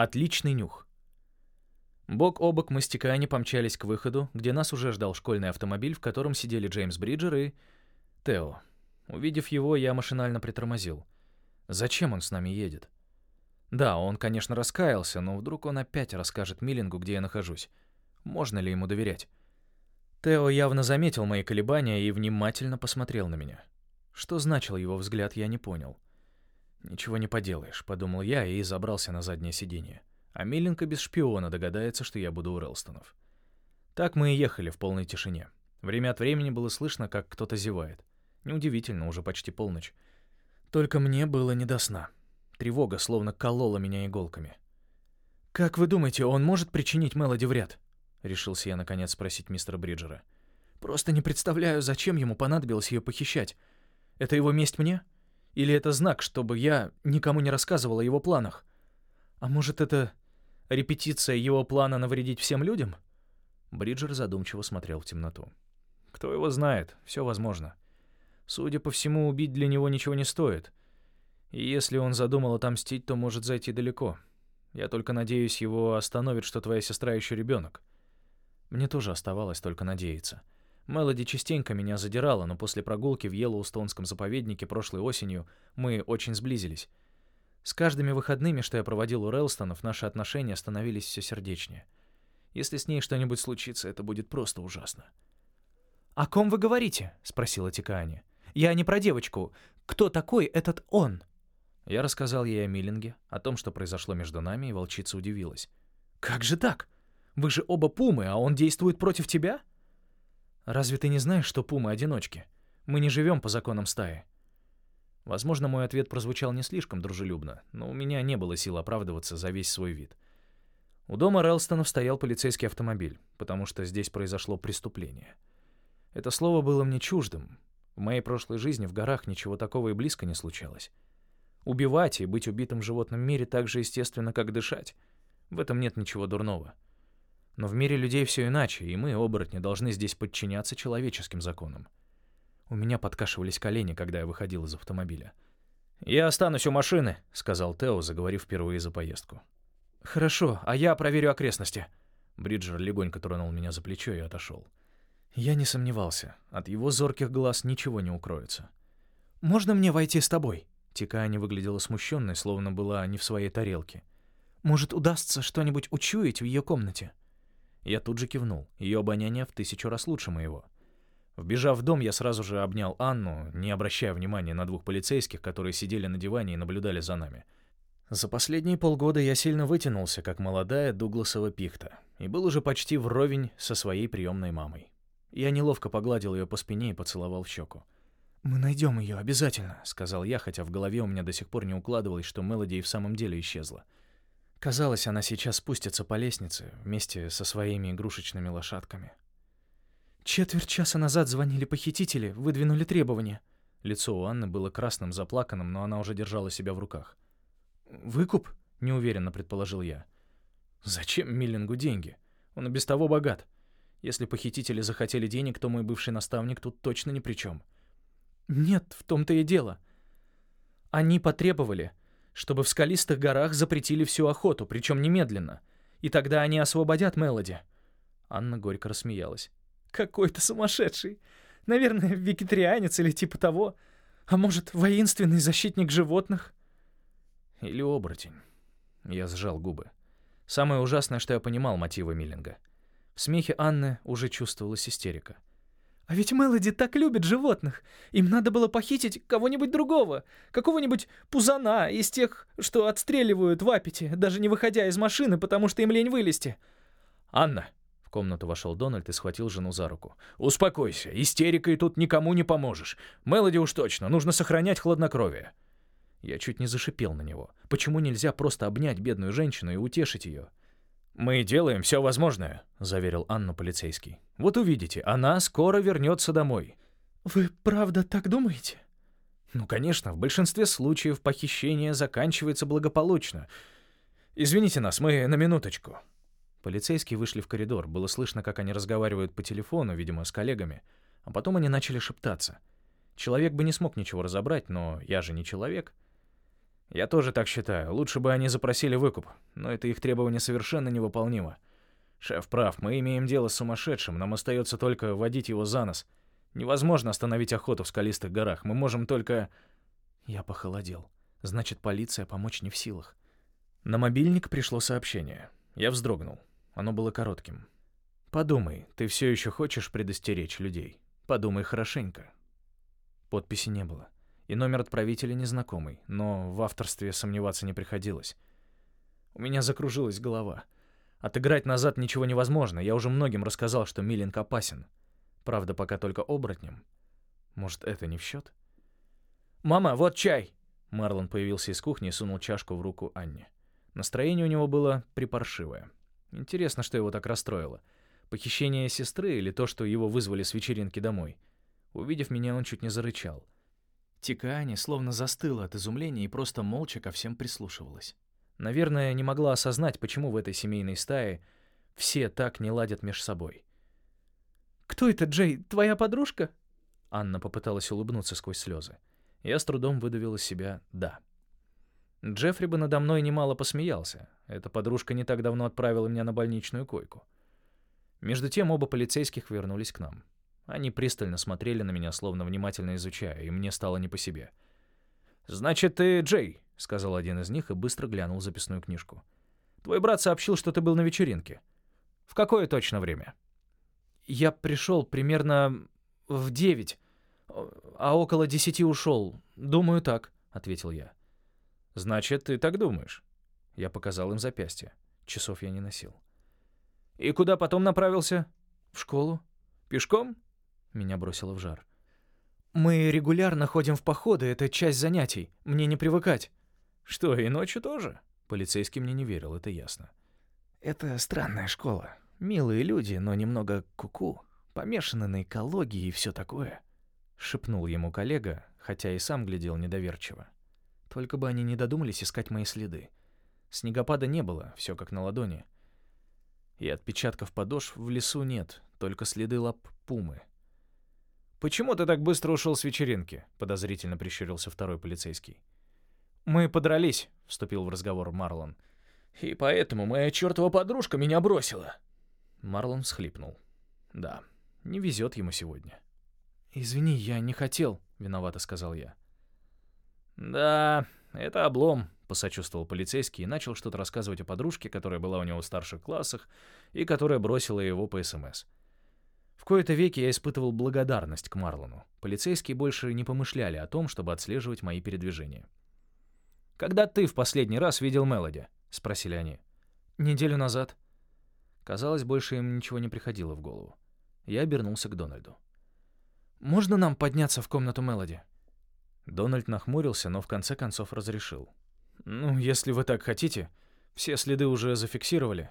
Отличный нюх. Бок о бок мы с Тикаани помчались к выходу, где нас уже ждал школьный автомобиль, в котором сидели Джеймс Бриджер и... Тео. Увидев его, я машинально притормозил. Зачем он с нами едет? Да, он, конечно, раскаялся, но вдруг он опять расскажет Миллингу, где я нахожусь. Можно ли ему доверять? Тео явно заметил мои колебания и внимательно посмотрел на меня. Что значил его взгляд, я не понял. «Ничего не поделаешь», — подумал я и забрался на заднее сиденье. А Миленко без шпиона догадается, что я буду у Релстонов. Так мы и ехали в полной тишине. Время от времени было слышно, как кто-то зевает. Неудивительно, уже почти полночь. Только мне было не до сна. Тревога словно колола меня иголками. «Как вы думаете, он может причинить Мелоди вред?» — решился я наконец спросить мистера Бриджера. «Просто не представляю, зачем ему понадобилось ее похищать. Это его месть мне? Или это знак, чтобы я никому не рассказывал о его планах? А может, это репетиция его плана навредить всем людям?» Бриджер задумчиво смотрел в темноту. «Кто его знает, все возможно. Судя по всему, убить для него ничего не стоит. И если он задумал отомстить, то может зайти далеко. Я только надеюсь, его остановит, что твоя сестра еще ребенок. Мне тоже оставалось только надеяться. Мелоди частенько меня задирала, но после прогулки в Йеллоустонском заповеднике прошлой осенью мы очень сблизились. С каждыми выходными, что я проводил у Релстонов, наши отношения становились все сердечнее. Если с ней что-нибудь случится, это будет просто ужасно. «О ком вы говорите?» — спросила Тикаани. Я не про девочку. Кто такой этот он?» Я рассказал ей о Миллинге, о том, что произошло между нами, и волчица удивилась. «Как же так? Вы же оба пумы, а он действует против тебя?» «Разве ты не знаешь, что пумы — одиночки? Мы не живем по законам стаи». Возможно, мой ответ прозвучал не слишком дружелюбно, но у меня не было сил оправдываться за весь свой вид. У дома Релстонов стоял полицейский автомобиль, потому что здесь произошло преступление. Это слово было мне чуждым, в моей прошлой жизни в горах ничего такого и близко не случалось. Убивать и быть убитым в животном мире так же естественно, как дышать. В этом нет ничего дурного. Но в мире людей все иначе, и мы, оборотни, должны здесь подчиняться человеческим законам. У меня подкашивались колени, когда я выходил из автомобиля. «Я останусь у машины», — сказал Тео, заговорив впервые за поездку. «Хорошо, а я проверю окрестности». Бриджер легонько тронул меня за плечо и отошел. Я не сомневался. От его зорких глаз ничего не укроется. «Можно мне войти с тобой?» Тикаани выглядела смущенной, словно была не в своей тарелке. «Может, удастся что-нибудь учуять в ее комнате?» Я тут же кивнул. Ее обоняние в тысячу раз лучше моего. Вбежав в дом, я сразу же обнял Анну, не обращая внимания на двух полицейских, которые сидели на диване и наблюдали за нами. За последние полгода я сильно вытянулся, как молодая Дугласова пихта, и был уже почти вровень со своей приемной мамой. Я неловко погладил ее по спине и поцеловал в щеку. «Мы найдем ее обязательно», — сказал я, хотя в голове у меня до сих пор не укладывалось, что Мелоди и в самом деле исчезла. Казалось, она сейчас спустится по лестнице вместе со своими игрушечными лошадками. Четверть часа назад звонили похитители, выдвинули требования. Лицо у Анны было красным, заплаканным, но она уже держала себя в руках. «Выкуп?» — неуверенно предположил я. «Зачем Миллингу деньги? Он и без того богат. Если похитители захотели денег, то мой бывший наставник тут точно ни при чем. Нет, в том-то и дело. Они потребовали, чтобы в скалистых горах запретили всю охоту, причем немедленно. И тогда они освободят Мелоди. Анна горько рассмеялась. Какой то сумасшедший. Наверное, вегетарианец или типа того. А может, воинственный защитник животных? Или оборотень. Я сжал губы. Самое ужасное, что я понимал мотивы Миллинга — в смехе Анны уже чувствовалась истерика. «А ведь Мелоди так любит животных. Им надо было похитить кого-нибудь другого, какого-нибудь пузана из тех, что отстреливают в аппете, даже не выходя из машины, потому что им лень вылезти». «Анна!» — в комнату вошел Дональд и схватил жену за руку. «Успокойся, истерикой тут никому не поможешь. Мелоди уж точно, нужно сохранять хладнокровие». Я чуть не зашипел на него. Почему нельзя просто обнять бедную женщину и утешить ее? «Мы делаем все возможное», — заверил Анну полицейский. «Вот увидите, она скоро вернется домой». «Вы правда так думаете?» «Ну, конечно, в большинстве случаев похищение заканчивается благополучно. Извините нас, мы на минуточку». Полицейские вышли в коридор. Было слышно, как они разговаривают по телефону, видимо, с коллегами. А потом они начали шептаться. Человек бы не смог ничего разобрать, но я же не человек. Я тоже так считаю. Лучше бы они запросили выкуп, но это их требование совершенно невыполнимо. Шеф прав, мы имеем дело с сумасшедшим, нам остается только водить его за нос. Невозможно остановить охоту в скалистых горах, мы можем только... Я похолодел. Значит, полиция помочь не в силах. На мобильник пришло сообщение. Я вздрогнул. Оно было коротким. «Подумай, ты все еще хочешь предостеречь людей? Подумай хорошенько». Подписи не было. И номер отправителя незнакомый, но в авторстве сомневаться не приходилось. У меня закружилась голова. Отыграть назад ничего невозможно. Я уже многим рассказал, что Миллинг опасен. Правда, пока только оборотнем. Может, это не в счет? «Мама, вот чай!» Марлон появился из кухни и сунул чашку в руку Анне. Настроение у него было припаршивое. Интересно, что его так расстроило. Похищение сестры или то, что его вызвали с вечеринки домой? Увидев меня, он чуть не зарычал. Тикаани словно застыла от изумления и просто молча ко всем прислушивалась. Наверное, не могла осознать, почему в этой семейной стае все так не ладят меж собой. «Кто это, Джей? Твоя подружка?» Анна попыталась улыбнуться сквозь слезы. Я с трудом выдавил из себя «да». Джеффри бы надо мной немало посмеялся. Эта подружка не так давно отправила меня на больничную койку. Между тем оба полицейских вернулись к нам. Они пристально смотрели на меня, словно внимательно изучая, и мне стало не по себе. «Значит, ты Джей», — сказал один из них и быстро глянул записную книжку. «Твой брат сообщил, что ты был на вечеринке. В какое точно время?» «Я пришел примерно в девять, а около десяти ушел. Думаю, так», — ответил я. «Значит, ты так думаешь?» Я показал им запястье. Часов я не носил. «И куда потом направился?» «В школу». «Пешком?» Меня бросило в жар. «Мы регулярно ходим в походы, это часть занятий. Мне не привыкать». «Что, и ночью тоже?» Полицейский мне не верил, это ясно. «Это странная школа. Милые люди, но немного куку, -ку, помешаны на экологии и все такое», — шепнул ему коллега, хотя и сам глядел недоверчиво. Только бы они не додумались искать мои следы. Снегопада не было, все как на ладони. И отпечатков подошв в лесу нет, только следы лап пумы. «Почему ты так быстро ушел с вечеринки?» — подозрительно прищурился второй полицейский. «Мы подрались», — вступил в разговор Марлон. «И поэтому моя чертова подружка меня бросила». Марлон всхлипнул. «Да, не везет ему сегодня». «Извини, я не хотел», — виновато сказал я. «Да, это облом», — посочувствовал полицейский и начал что-то рассказывать о подружке, которая была у него в старших классах и которая бросила его по СМС. В кои-то веки я испытывал благодарность к Марлону. Полицейские больше не помышляли о том, чтобы отслеживать мои передвижения. «Когда ты в последний раз видел Мелоди?» — спросили они. «Неделю назад». Казалось, больше им ничего не приходило в голову. Я обернулся к Дональду. «Можно нам подняться в комнату Мелоди?» Дональд нахмурился, но в конце концов разрешил. «Ну, если вы так хотите. Все следы уже зафиксировали».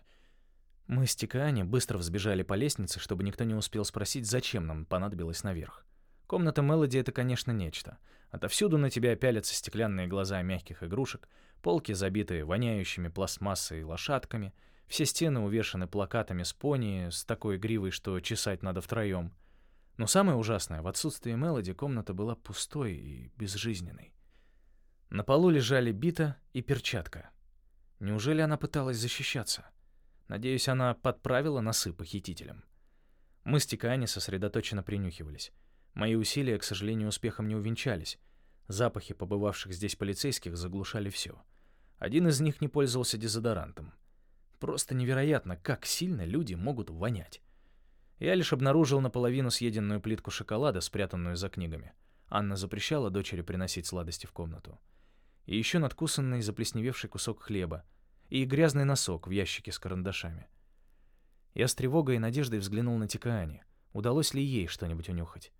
Мы с Тикаани быстро взбежали по лестнице, чтобы никто не успел спросить, зачем нам понадобилось наверх. Комната Мелоди — это, конечно, нечто. Отовсюду на тебя пялятся стеклянные глаза мягких игрушек, полки забитые воняющими пластмассой лошадками, все стены увешаны плакатами с пони с такой гривой, что чесать надо втроем — но самое ужасное, в отсутствие Мелоди комната была пустой и безжизненной. На полу лежали бита и перчатка. Неужели она пыталась защищаться? Надеюсь, она подправила носы похитителям. Мы с Тикани сосредоточенно принюхивались. Мои усилия, к сожалению, успехом не увенчались. Запахи побывавших здесь полицейских заглушали все. Один из них не пользовался дезодорантом. Просто невероятно, как сильно люди могут вонять. Я лишь обнаружил наполовину съеденную плитку шоколада, спрятанную за книгами. Анна запрещала дочери приносить сладости в комнату. И еще надкусанный заплесневевший кусок хлеба. И грязный носок в ящике с карандашами. Я с тревогой и надеждой взглянул на Тикаани. Удалось ли ей что-нибудь унюхать?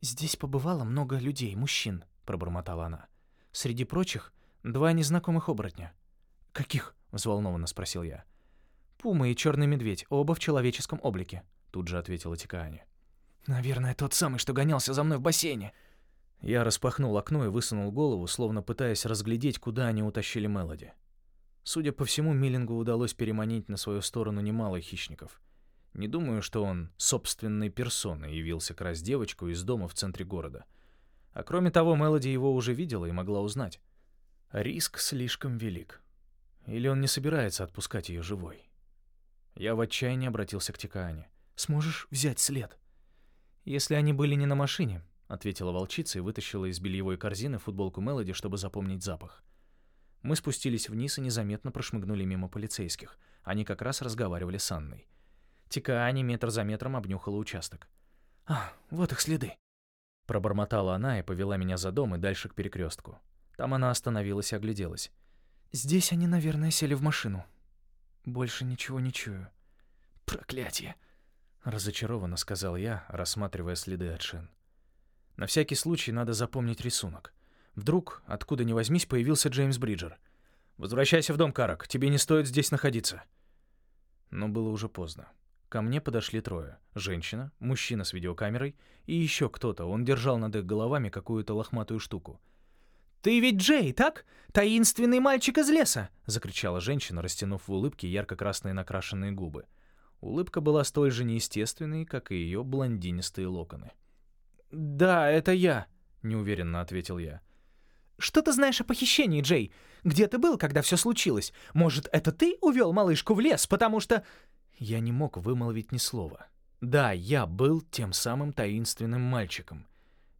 «Здесь побывало много людей, мужчин», — пробормотала она. «Среди прочих — два незнакомых оборотня». «Каких?» — взволнованно спросил я. «Пума и черный медведь, оба в человеческом облике», тут же ответила Тикаани. «Наверное, тот самый, что гонялся за мной в бассейне». Я распахнул окно и высунул голову, словно пытаясь разглядеть, куда они утащили Мелоди. Судя по всему, Миллингу удалось переманить на свою сторону немало хищников. Не думаю, что он собственной персоной явился красть девочку из дома в центре города. А кроме того, Мелоди его уже видела и могла узнать. Риск слишком велик. Или он не собирается отпускать ее живой? Я в отчаянии обратился к Тикаане. «Сможешь взять след?» «Если они были не на машине», — ответила волчица и вытащила из бельевой корзины футболку Мелоди, чтобы запомнить запах. Мы спустились вниз и незаметно прошмыгнули мимо полицейских. Они как раз разговаривали с Анной. Тикаани метр за метром обнюхала участок. «А, вот их следы», — пробормотала она и повела меня за дом и дальше к перекрестку. Там она остановилась и огляделась. «Здесь они, наверное, сели в машину. Больше ничего не чую». «Проклятие!» — разочарованно сказал я, рассматривая следы от шин. На всякий случай надо запомнить рисунок. Вдруг, откуда ни возьмись, появился Джеймс Бриджер. «Возвращайся в дом, Карак, тебе не стоит здесь находиться». Но было уже поздно. Ко мне подошли трое. Женщина, мужчина с видеокамерой и еще кто-то. Он держал над их головами какую-то лохматую штуку. «Ты ведь Джей, так? Таинственный мальчик из леса!» — закричала женщина, растянув в улыбке ярко-красные накрашенные губы. Улыбка была столь же неестественной, как и ее блондинистые локоны. «Да, это я», — неуверенно ответил я. «Что ты знаешь о похищении, Джей? Где ты был, когда все случилось? Может, это ты увел малышку в лес, потому что...» Я не мог вымолвить ни слова. Да, я был тем самым таинственным мальчиком.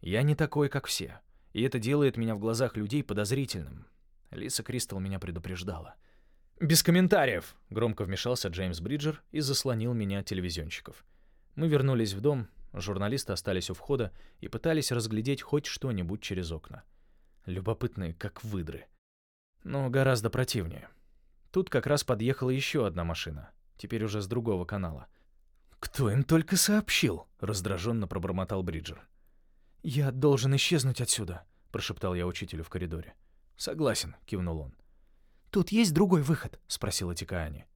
Я не такой, как все. И это делает меня в глазах людей подозрительным. Лиса Кристал меня предупреждала. «Без комментариев!» — громко вмешался Джеймс Бриджер и заслонил меня от телевизионщиков. Мы вернулись в дом, журналисты остались у входа и пытались разглядеть хоть что-нибудь через окна. Любопытные, как выдры. Но гораздо противнее. Тут как раз подъехала еще одна машина теперь уже с другого канала. «Кто им только сообщил?» — раздраженно пробормотал Бриджер. «Я должен исчезнуть отсюда», — прошептал я учителю в коридоре. «Согласен», — кивнул он. «Тут есть другой выход?» — спросила Тикаани.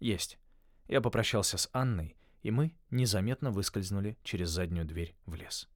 «Есть». Я попрощался с Анной, и мы незаметно выскользнули через заднюю дверь в лес.